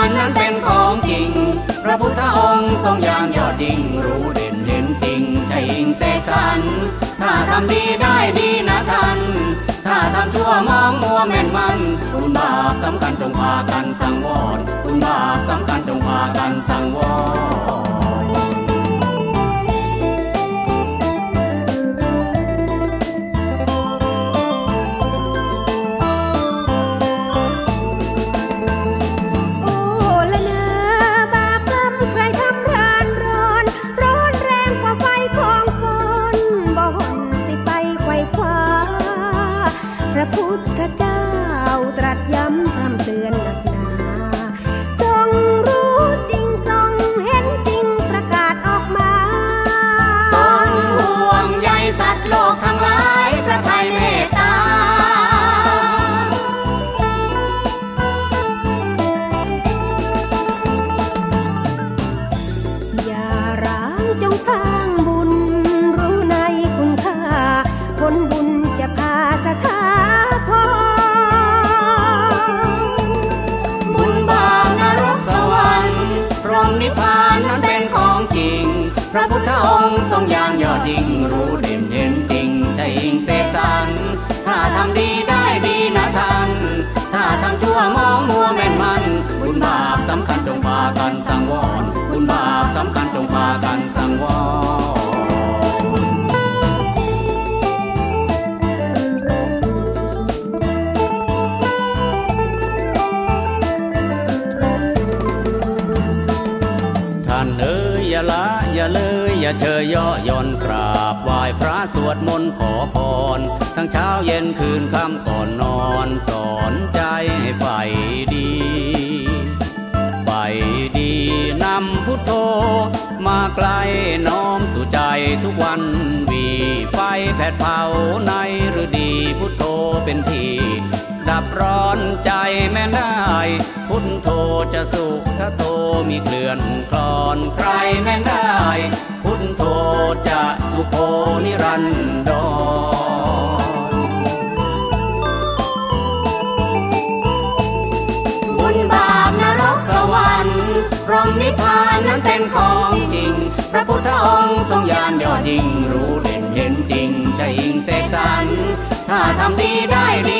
านนั้นเป็นของจริง พระพุทธองค์ทรงยานยอดยิ่งรู้เด่นเห็นจริงใช่อิงเสกสรรถ้าทำดีได้ดีนะท่านถ้าทำชั่วมองมัวแม่นมันบุญบาปสำคัญจงพากันสังวรบุญบาปสำคัญจงพากันสังวร ริ เลยอย่าเชยย่อย่อนกราบไหว้พระสวดมนต์ขอพร ทั้งเช้าเย็นคืนค่ำก่อนนอนสอนใจให้ใฝ่ดีใฝ่ดีนำพุทโธ มาไกลน้อมสู่ใจทุกวันวีไฟแผดเผาในฤดีพุทโธเป็นที่ดับร้อนใจแม่ได้ พุทโธจะสุขโธมีเคลื่อนคลอนใครแม่ได้ ทโธจะสุโคนิรันดรบุญบาปนรกสวรรค์พรหมนิพพานนั้นเป็นของจริง พระพุทธองค์ทรงยานยอดยิ่งรู้เด่นเห็นจริงใช่อิงเสกสรรถ้าทำดีได้ดี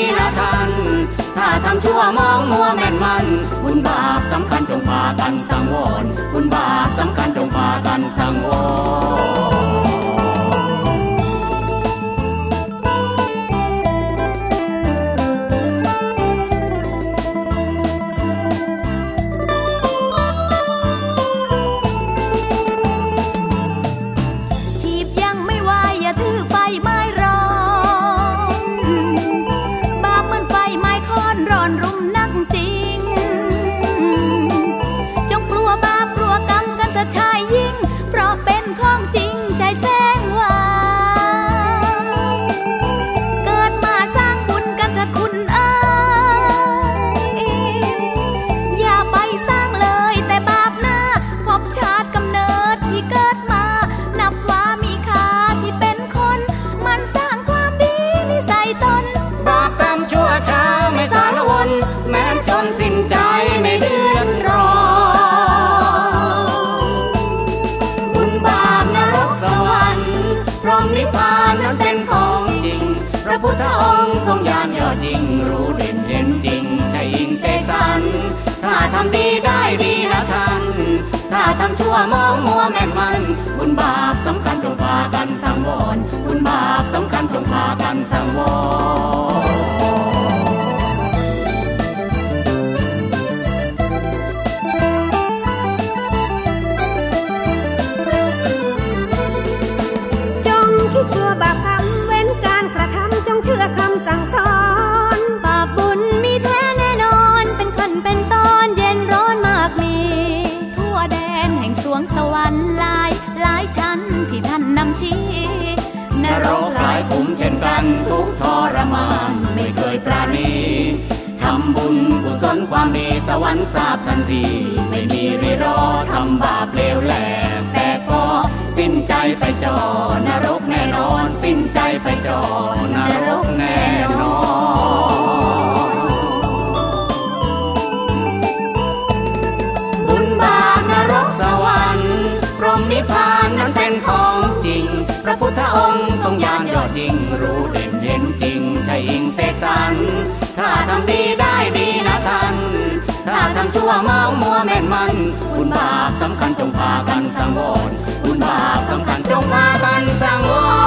ถ้าทำชั่วมองมัวแม่นมัน บุญบาปสำคัญจงพากันสังวร บุญบาปสำคัญจงพากันสังวร ทำชั่วมองมัวแม่นมัน บุญบาปสำคัญจงพากันสังวรบุญบาปสำคัญจงพากันสังวร แห่งสวรรค์หลายหลายชั้นที่ท่านนำชี้นรกหลายขุมเช่นกันทุกทรมานไม่เคยปราณีทำบุญกุศลความดีสวรรค์ทราบทันที ไม่มีรีรอทำบาปเลวแหลกแต่ก็สิ้นใจไปจอนรกแน่นอน สิ้นใจไปจอนรก พุทธองค์ทรงยานยอดยิ่งรู้เด่นเห็นจริงใช่อิงเสกสรรถ้าทำดีได้ดีนะท่านถ้าทำชั่วเมามัวแม่นมันบุญบาปสำคัญจงพากันสังวรบุญบาปสำคัญจงพากันสังวร